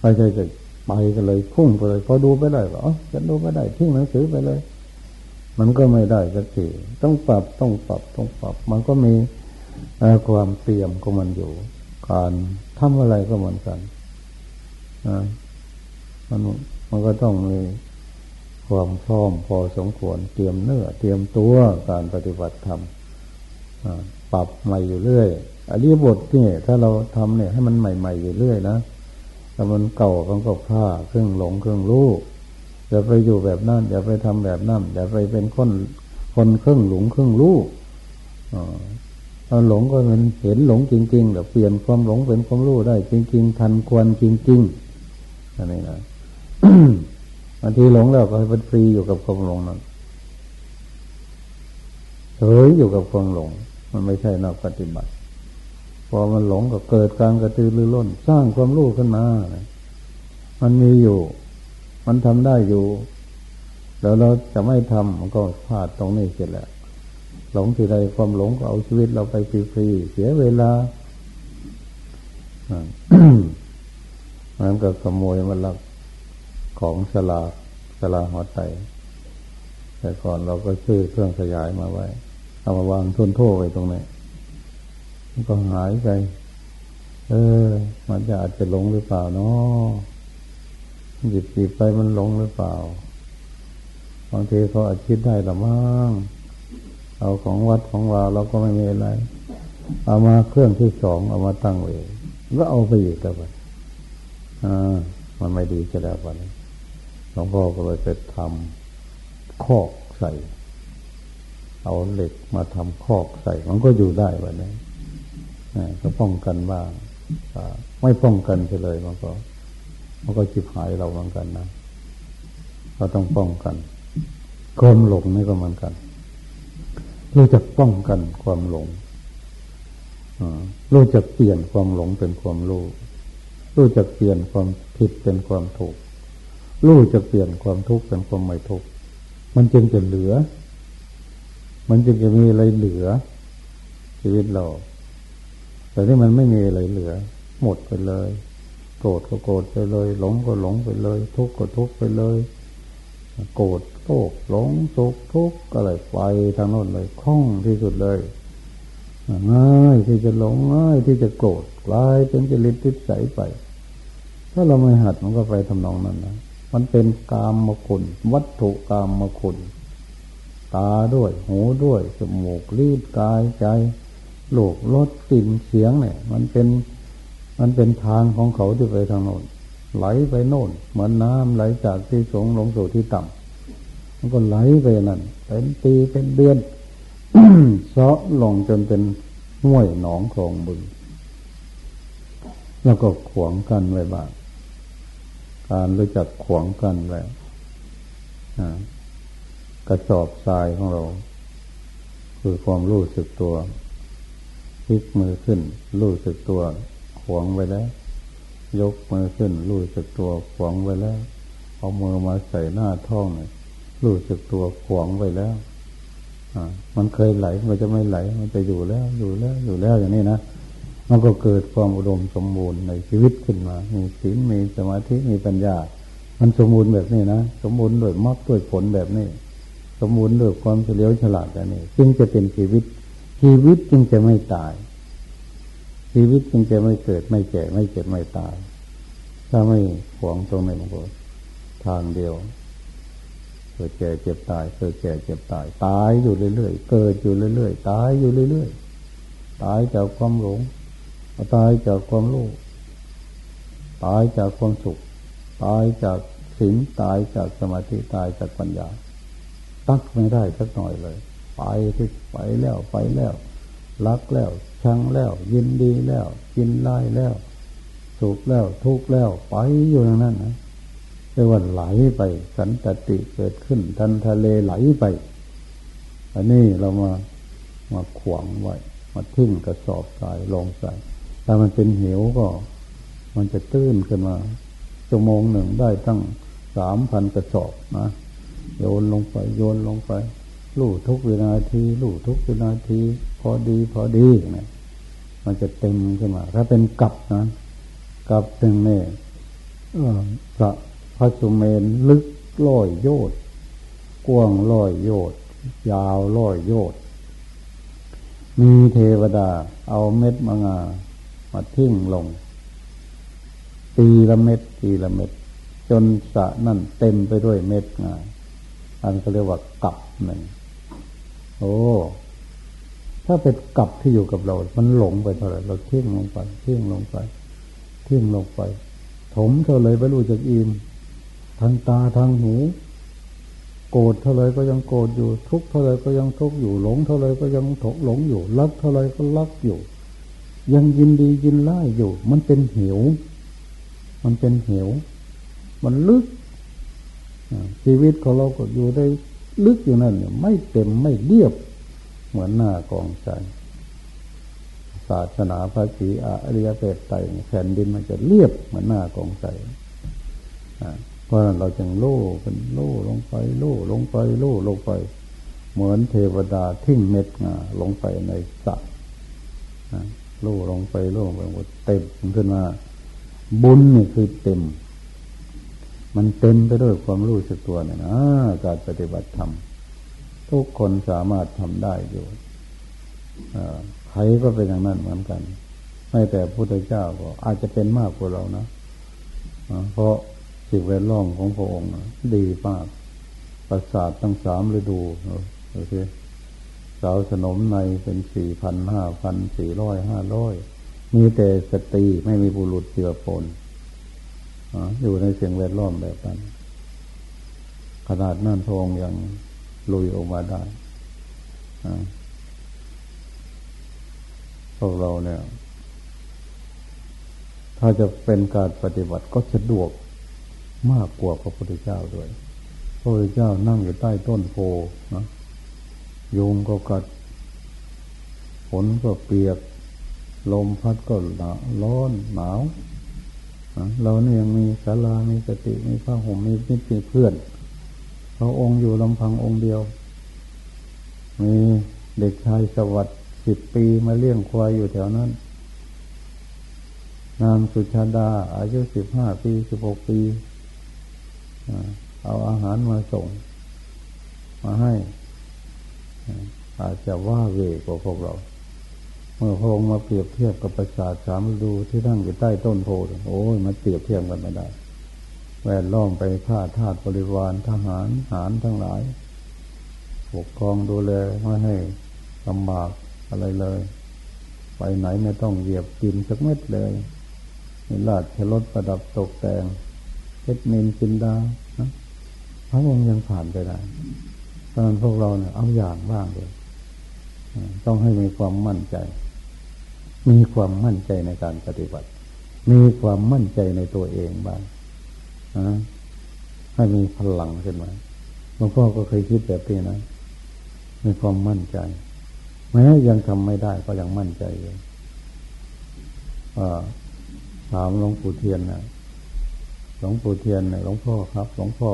ไม่ใช่จะไปกันเลยพุ่งไปเลย พอดูไปได้ก็อ๋อจะดูไม่ได้ทิ้งหนังสือไปเลย มันก็ไม่ได้สักทีต้องปรับต้องปรับต้องปรับ มันก็มีความเตรียมของมันอยู่ การทำอะไรก็เหมือนกันนะมันมันก็ต้องมี ความพร้อมพอสมควรเตรียมเนื้อเตรียมตัวการปฏิบัติธรรมปรับใหม่อยู่เรื่อยอริบทนี่ถ้าเราทำเนี่ยให้มันใหม่ ๆ อยู่เรื่อยนะแต่มันเก่ามันก็ผ้าเครื่องหลงเครื่องรู้อย่าไปอยู่แบบนั้นอย่าไปทำแบบนั้นอย่าไปเป็นคนคนเครื่องหลงเครื่องรู้เราหลงก็มันเห็นหลงจริงๆแต่เปลี่ยนความหลงเป็นความรู้ได้ จริง ๆ ทันควรจริงๆอันนี้นะ บางทีหลงแล้วก็ให้มันฟรีอยู่กับความหลงนั้นเฉยอยู่กับความหลง มันไม่ใช่นักปฏิบัติ พอมันหลงก็เกิดการกระตือรือร้น สร้างความรู้ขึ้นมา มันมีอยู่ มันทำได้อยู่ แล้วเราจะไม่ทำมันก็พลาดตรงนี้เสร็จแล้วหลงที่ใดความหลงก็เอาชีวิตเราไปฟรีๆเสียเวลามันก็ขโมยมันลัก ของสลาสลาหัวใจแต่ก่อนเราก็ซื้อเครื่องขยายมาไว้ เอามาวางทุนโทไว้ตรงนี้มันก็หายไป เออ มันจะอาจจะหลงหรือเปล่าเนาะหยิบหยิบไปมันหลงหรือเปล่าบางทีเขาอาจคิดได้หรือมั้งเอาของวัดของเราเราก็ไม่มีอะไร เอามาเครื่องที่สองเอามาตั้งไว้ก็เอาไปอีกแล้วไปอ่ามันไม่ดีจะแล้ววันนี้ ลวงพ่อก็เลยไปทำคอกใส่ เอาเหล็กมาทำคอกใส่ มันก็อยู่ได้แบบนี้ก็ป้องกันบ้างไม่ป้องกันไปเลยมันก็ มันก็จิบหายเราเหมือนกันนะเราต้องป้องกัน ความหลงนี่ก็เหมือนกันรู้จักป้องกันความหลงรู้จักเปลี่ยนความหลงเป็นความรู้รู้จักเปลี่ยนความผิดเป็นความถูก รู้จะเปลี่ยนความทุกข์เป็นความไม่ทุกข์มันจึงจะเหลือ มันจึงจะมีอะไรเหลือ ชีวิตเรา แต่ที่มันไม่มีอะไรเหลือ หมดไปเลย โกรธก็โกรธไปเลย หลงก็หลงไปเลย ทุกข์ก็ทุกข์ไปเลย โกรธโลกหลงสุขทุกข์อะไรไปทางโน้นเลยคล่องที่สุดเลยง่ายที่จะหลงง่ายที่จะโกรธกลายเป็นจริตติดใสไป ถ้าเราไม่หัดมันก็ไปทำนองนั้นนะ มันเป็นกามมคุณ วัตถุกามมคุณ ตาด้วย หูด้วยจมูกลิ้นกายใจโลกรสกลิ่นเสียงเนี่ย มันเป็นมันเป็นทางของเขาที่ไปทางโน้นไหลไปโน่น เหมือนน้ำไหลจากที่สูงลงสู่ที่ต่ำมันก็ไหลไปนั่นเป็นปีเป็นเดือนเซาะลงจนเป็นห้วยหนองคลองบึง แล้วก็ขวางกันไว้บ้าง การรู้จักขวางกันไว้กระสอบทรายของเรา คือความรู้สึกตัวพลิกมือขึ้น รู้สึกตัวขวางไว้แล้ว ยกมือขึ้น รู้สึกตัวขวางไว้แล้ว เอามือมาใส่หน้าท้องรู้สึกตัวขวางไว้แล้วมันเคยไหลมันจะไม่ไหล มันจะอยู่แล้ว อยู่แล้ว อยู่แล้วอย่างนี้นะ มันก็เกิดความอุดมสมบูรณ์ในชีวิตขึ้นมา มีศีล มีสมาธิ มีปัญญา มันสมบูรณ์แบบนี้นะ สมบูรณ์ด้วยมรรคด้วยผลแบบนี้ สมบูรณ์ด้วยความเฉลียวฉลาดแบบนี้ จึงจะเป็นชีวิต ชีวิตจึงจะไม่ตาย ชีวิตจึงจะไม่เกิดไม่แก่ไม่เจ็บไม่ตาย ถ้าไม่หวงตรงนี้มันก็ทางเดียว เกิดแก่เจ็บตาย เกิดแก่เจ็บตาย ตายอยู่เรื่อยๆ เกิดอยู่เรื่อยๆ ตายอยู่เรื่อยๆ ตายจากความหลง ตายจากความรู้ ตายจากความสุข ตายจากศีลตายจากสมาธิตายจากปัญญา ตักไม่ได้สักหน่อยเลย ไปที่ไปแล้วไปแล้ว รักแล้ว ชังแล้ว ยินดีแล้ว กินไล่แล้ว สุขแล้ว ทุกข์แล้ว ไปอยู่อย่างนั้นนะเรียกว่าไหลไป สันตติเกิดขึ้น ทันทะเลไหลไป อันนี้เรามามาขวางไว้ มาทิ้งกระสอบทรายลงใส่ ถ้ามันเป็นเหวก็ มันจะตื้นขึ้นมาชั่วโมงหนึ่งได้ตั้งสามพันกระสอบนะโยนลงไปโยนลงไป ลู่ทุกวินาทีลู่ทุกวินาที พอดีพอดีเนี่ยมันจะเต็มขึ้นมา ถ้าเป็นกับนะกับหนึ่งเนี่ยพระพระสุเมนลึกร้อยโยดกว้างร้อยโยดยาวร้อยโยดมีเทวดา เอาเม็ดมะงา มาทิ้งลง ตีละเม็ดตีละเม็ด จนสะนั่นเต็มไปด้วยเม็ดงาอันก็เรียกว่ากับหนึ่งโอ้ถ้าเป็นกับที่อยู่กับเรา มันหลงไปเท่าไหร่เราทิ้งลงไปทิ้งลงไปทิ้งลงไป ถมเท่าไรไม่รู้จักอิ่มทางตาทางหู โกรธเท่าไรก็ยังโกรธอยู่ ทุกเท่าไรก็ยังทุกอยู่ หลงเท่าไรก็ยังถกหลงอยู่รักเท่าไรก็รักอยู่ ยังยินดียินไล่อยู่ มันเป็นเหว มันเป็นเหว มันลึกชีวิตของเราก็อยู่ได้ลึกอยู่นั่นเนี่ยไม่เต็มไม่เรียบเหมือนหน้ากองใจศาสนาพระศรีอริยเศษไตแผ่นดินมันจะเรียบเหมือนหน้ากองใจเพราะเราจึงโล่เป็นโล่ลงไปโล่ลงไปโล่ลงไป เหมือนเทวดาทิ้งเม็ดงาลงไปในสระ ล่ลงไปโล่ลงไปหมดเต็มขึ้นมา บุญนี่คือเต็ม มันเต็มไปด้วยความรู้สึกตัวเนี่ยนะการปฏิบัติธรรมทุกคนสามารถทำได้อยู่ใครก็เป็นอย่างนั้นเหมือนกัน ไม่แต่พระพุทธเจ้าก็อาจจะเป็นมากกว่าเรานะเพราะสิ่งแวดล้อมของพระองค์ดีมาก ประสาทตั้งสามฤดูโอเค สาวสนมในเป็นสี่พันห้าพันสี่ร้อยห้าร้อยมีแต่สตรีไม่มีบุรุษเจือปนอยู่ในเสียงแวดล้อมแบบนั้นขนาดนั่นทองยังลุยออกมาได้พวกเราเนี่ย ถ้าจะเป็นการปฏิบัติก็สะดวกมากกว่าพระพุทธเจ้าด้วย พระพุทธเจ้านั่งอยู่ใต้ต้นโพนะ ยุงก็กัด ฝนก็เปียก ลมพัดก็หนาร้อนหนาวเราเนี่ยยังมีศาลามีสติมีผ้าห่มมีมิตรมีเพื่อนพระองค์อยู่ลำพังองค์เดียว มีเด็กชายสวัสดิ์สิบปีมาเลี้ยงควายอยู่แถวนั้น นางสุชาดา อายุสิบห้าปีสิบหกปีเอาอาหารมาส่ง มาให้ อาจจะว่าเวกว่าพวกเรา เมื่อพระองค์มาเปรียบเทียบกับประสาทสามดูที่นั่งอยู่ใต้ต้นโพธิ์โอ้ยมันเปรียบเทียบกันไม่ได้ แวดล้อมไปฆ่าทาสบริวารทหารหารทั้งหลายปกครองดูแลไม่ให้ลำบากอะไรเลย ไปไหนไม่ต้องเหยียบกินสักเม็ดเลยมีลาดชลดประดับตกแต่งเพชรนินกินดาพระองค์ยังผ่านไปได้ตอนนั้นพวกเราเนี่ยเอาอย่างบ้างเลย ต้องให้มีความมั่นใจ มีความมั่นใจในการปฏิบัติ มีความมั่นใจในตัวเองบ้างนะให้มีพลังขึ้นมาหลวงพ่อก็เคยคิดแบบนี้นะมีความมั่นใจ แม้ยังทำไม่ได้ก็ยังมั่นใจอยู่ถามหลวงปู่เทียนนะหลวงปู่เทียนเนี่ยหลวงพ่อครับ หลวงพ่อ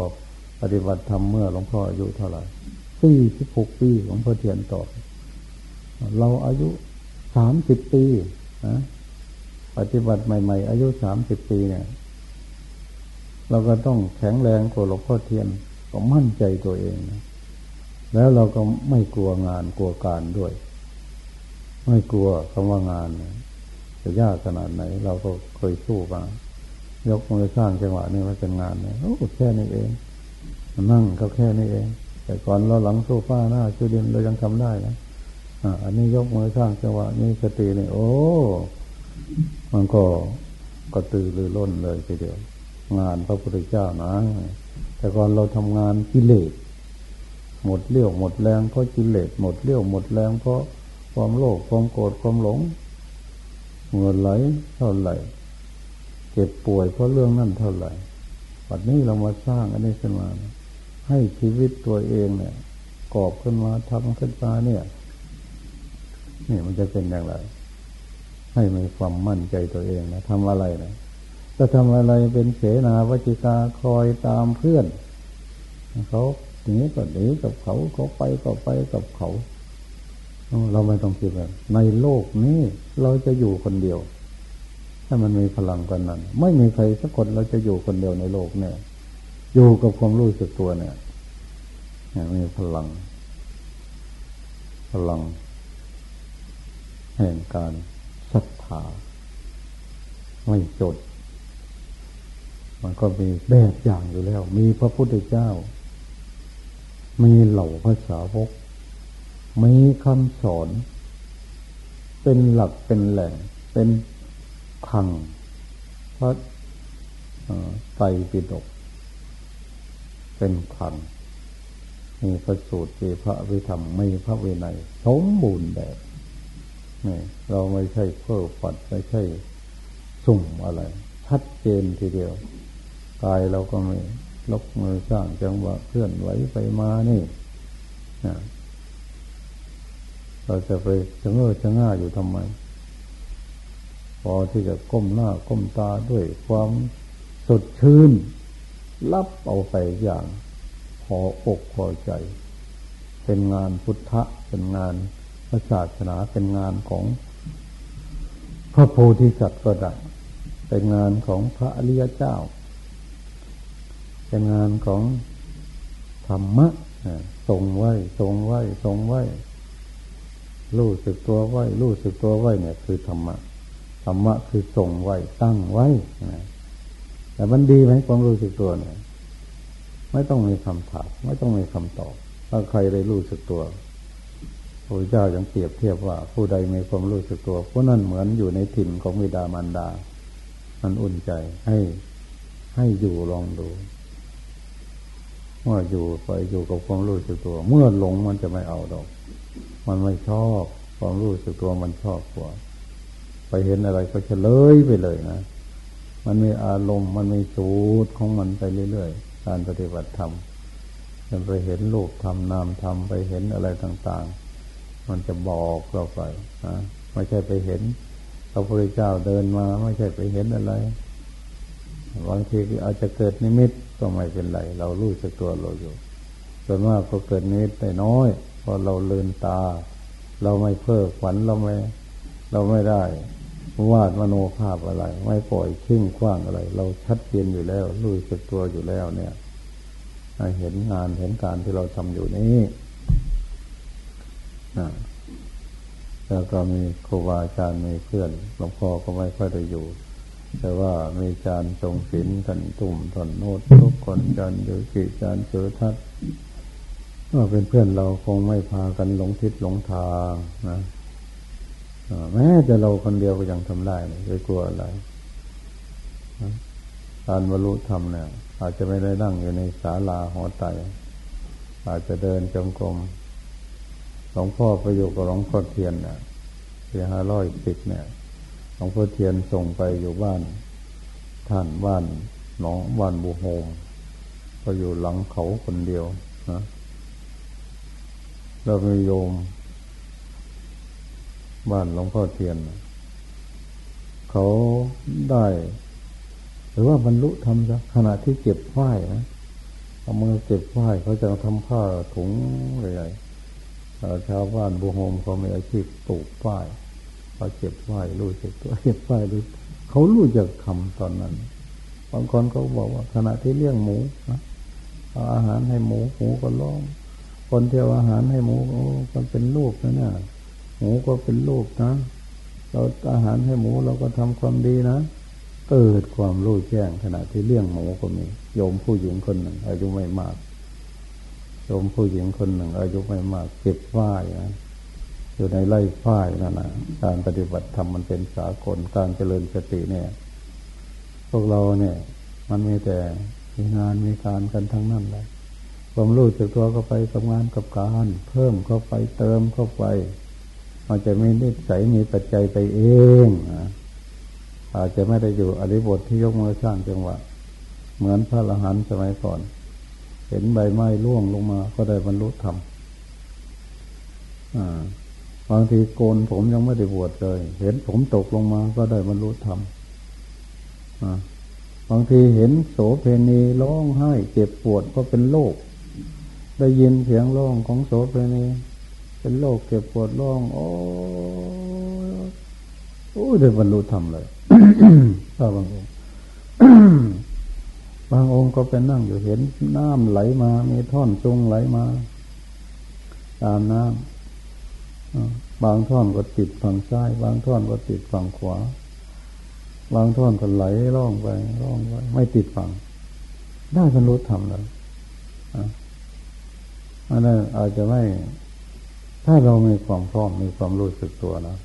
ปฏิบัติธรรมเมื่อหลวงพ่ออายุเท่าไหร่สี่สิบหกปีหลวงพ่อเทียนตอบ เราอายุสามสิบปีนะปฏิบัติใหม่ ๆ อายุสามสิบปีเนี่ย เราก็ต้องแข็งแรงกว่าหลวงพ่อเทียนก็มั่นใจตัวเองนะแล้วเราก็ไม่กลัวงานกลัวการด้วย ไม่กลัวคำว่างานจะยากขนาดไหน เราก็เคยสู้มายกมือสร้างจังหวะนี้ว่าเป็นงานเนี่ยโอ้แค่นี้เองนั่งก็แค่นี้เอง แต่ก่อนเราหลังโซฟาหน้าชูดินเรายังทำได้นะ อันนี้ยกมือสร้างจังหวะนี้สติเนี่ยโอ้ มันก็ก็ตื่นรือร้นเลยทีเดียว งานพระพุทธเจ้านะ แต่ก่อนเราทำงานกิเลสหมดเลี้ยวหมดแรงเพราะกิเลสหมดเลี้ยวหมดแรงเพราะความโลภความโกรธความหลงเงินไหลเท่าไหร่เจ็บป่วยเพราะเรื่องนั่นเท่าไหร่วันนี้เรามาสร้างอันนี้ขึ้นมา ให้ชีวิตตัวเองเนี่ยกอบขึ้นมาทำขึ้นมาเนี่ย นี่มันจะเป็นอย่างไร ให้มีความมั่นใจตัวเองนะทำอะไรนะจะทำอะไรเป็นเสนาวจิกาคอยตามเพื่อนเขาหนีก็หนีกับเขาเขาไปก็ไปกับเขา เราไม่ต้องคิดว่าในโลกนี้เราจะอยู่คนเดียว ถ้ามันมีพลังกันนั้น ไม่มีใครสักคนเราจะอยู่คนเดียวในโลกเนี่ย อยู่กับความรู้สึกตัวเนี่ยมีพลัง พลัง แห่งการศรัทธาไม่จด มันก็มีแบบอย่างอยู่แล้ว มีพระพุทธเจ้า มีเหล่าภาษาวกมีคำสอน เป็นหลักเป็นแหล่ง เป็นขังพระไตรปิฎกเป็นขังมีพระสูตรมีพระวิธรรมมีพระวินัยสมบูรณ์แบบ นี่เราไม่ใช่เพ้อฝันไม่ใช่สุ่มอะไรชัดเจนทีเดียวกายเราก็ไม่ลกมือสร้างจังหวะเคลื่อนไหวไปมานี่นะเราจะไปชะเง้อชะง่าอยู่ทำไม พอที่จะก้มหน้าก้มตาด้วยความสดชื่น รับเอาไปอย่างพออกพอใจ เป็นงานพุทธะเป็นงาน ระศาสนาเป็นงานของพระโพธิสัตว์ก็ได้เป็นงานของพระอริยเจ้า เป็นงานของธรรมะทรงไว้ทรงไว้ทรงไว้ รู้สึกตัวไว้ รู้สึกตัวไว้เนี่ย คือธรรมะธรรมะคือทรงไว้ตั้งไว้แต่มันดีไหมความรู้สึกตัวเนี่ย ไม่ต้องมีคำถามไม่ต้องมีคำตอบ ถ้าใครได้รู้สึกตัว พระเจ้ายังเปรียบเทียบว่า ผู้ใดมีความรู้สึกตัวผู้นั้นเหมือนอยู่ในถิ่นของวิดามารดา มันอุ่นใจให้ให้อยู่ลองดูเมื่ออยู่ไปอยู่กับความรู้สึกตัว เมื่อหลงมันจะไม่เอาดอก มันไม่ชอบความรู้สึกตัวมันชอบกว่า ไปเห็นอะไรก็เฉลยไปเลยนะมันมีอารมณ์มันมีสูตรของมันไปเรื่อยๆการปฏิบัติธรรมจะไปเห็นรูปทำนามทำไปเห็นอะไรต่างๆ มันจะบอกเราไปนะไม่ใช่ไปเห็นพระพุทธเจ้าเดินมาไม่ใช่ไปเห็นอะไรบางทีอาจจะเกิดนิมิตก็ไม่เป็นไร เรารู้สึกตัวเราอยู่ส่วนมากก็เกิดนิมิตแต่น้อยพอเราเลืนตา เราไม่เพ้อฝันเราไม่เราไม่ได้วาดมโนภาพอะไร ไม่ปล่อยชิ่งคว้างอะไร เราชัดเจนอยู่แล้ว รู้สึกตัวอยู่แล้วเนี่ยเห็นงานเห็นการที่เราทำอยู่นี้ แล้วก็มีครูบาอาจารย์มีเพื่อนหลวงพ่อก็ไม่ค่อยได้อยู่ แต่ว่ามีอาจานทรงศิลกันตุ่มทนโนดทุกคนจานอยู่กิจานเสือทัดว่าเป็นเพื่อนเราคงไม่พากันหลงทิศหลงทางนะแม้จะเราคนเดียวก็ยังทำได้ไม่กลัวอะไรการบรรลุธรรมเนี่ยอาจจะไม่ได้นั่งอยู่ในศาลาหอไตอาจจะเดินจงกรม หลวงพ่อประโยชน์กับหลวงพ่อเทียนเนี่ยปีห้าร้อยสิบเนี่ยหลวงพ่อเทียนส่งไปอยู่บ้าน ท่านบ้านหนองบ้านบุโฮงก็อยู่หลังเขาคนเดียวนะเรามีโยม บ้านหลวงพ่อเทียน เขาได้ หรือว่าบรรลุธรรมจ้ะขณะที่เก็บฝ้ายนะเอามือเก็บฝ้ายเขาจะทำผ้าถุงใหญ่ ชาวบ้านบุโฮมเขามีอาชีพปลูกฝ้ายเขาเจ็บไหวรู้จักตัวเจ็บไหวรู้เขารู้จักทำตอนนั้นบางคนเขาบอกว่าขณะที่เลี้ยงหมูนะเอาอาหารให้หมูหมูก็ร้อง คนเที่ยวอาหารให้หมูโอ้ก็เป็นลูกนะเนี่ยหมูก็เป็นลูกนะเราอาหารให้หมูเราก็ทำความดีนะเกิดความรู้แจ้งขณะที่เลี้ยงหมูก็มีโยมผู้หญิงคนหนึ่งอายุไม่มาก โยมผู้หญิงคนหนึ่ง อายุไม่มากเก็บไหวนะอยู่ในไร่ฝ้ายนั่นนะการปฏิบัติธรรมมันเป็นสากลการเจริญสติเนี่ย พวกเราเนี่ย มันมีแต่มีงานมีการกันทั้งนั้นเลยความรู้จักตัวเข้าไปทำงานกับการ เพิ่มเข้าไปเติมเข้าไปมันจะมีนิสัยมีปัจจัยไปเองอาจจะไม่ได้อยู่อริบทที่ยกมือสร้างจังหวะ เหมือนพระอรหันต์สมัยก่อน ห็นใบไม้ร่วงลงมา ก็ได้บรรลุธรรมบางทีโกนผมยังไม่ได้บวชเลย เห็นผมตกลงมา ก็ได้บรรลุธรรมบางทีเห็นโสเพณีร้องไห้ เจ็บปวดก็เป็นโรคได้ยินเสียงร้องของโสเพณีเป็นโรคเจ็บปวดร้อง โอ้โอ้ได้บรรลุธรรมเลยถ้าบางองค์ บางองค์ก็เป็นนั่งอยู่เห็นน้ำไหลมา มีท่อนจงไหลมา ตามน้ำบางท่อนก็ติดฝั่งซ้าย บางท่อนก็ติดฝั่งขวา บางท่อนก็ไหลร่องไปร่องไปไม่ติดฝั่ง ได้บรรลุธรรมเลยอันนั้นอาจจะไม่ ถ้าเรามีความพร้อมมีความรู้สึกตัวนะ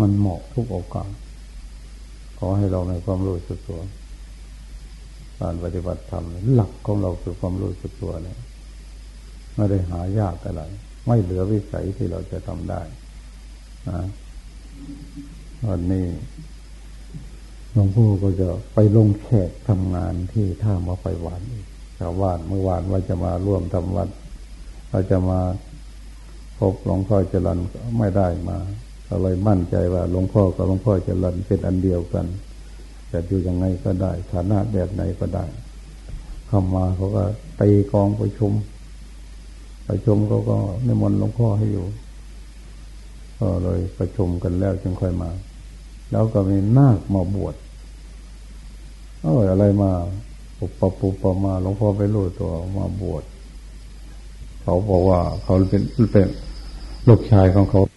มันเหมาะทุกโอกาสขอให้เรามีความรู้สึกตัว การปฏิบัติธรรมหลักของเราคือความรู้สึกตัวเนี่ยไม่ได้หายากอะไร ไม่เหลือวิสัยที่เราจะทำได้นะวันนี้หลวงพ่อก็จะไปลงแขกทำงานที่ท่ามาไปหวานชาวบ้านเมื่อวานว่าจะมาร่วมทำวัดเราจะมาพบหลวงพ่อจรันไม่ได้มาเราเลยมั่นใจว่าหลวงพ่อกับหลวงพ่อจรันเป็นอันเดียวกัน จะอยู่ยังไงก็ได้ ฐานะแบบไหนก็ได้เข้ามาเขาก็ตีกองประชุม ประชุมเขาก็นิมนต์หลวงพ่อให้อยู่ก็เลยประชุมกันแล้วจึงค่อยมา แล้วก็มีนาคมาบวชเอออะไรมาปุปปุปมาหลวงพ่อไปรู้ตัวมาบวชเขาบอกว่าเขาเป็นเป็นลูกชายของเขา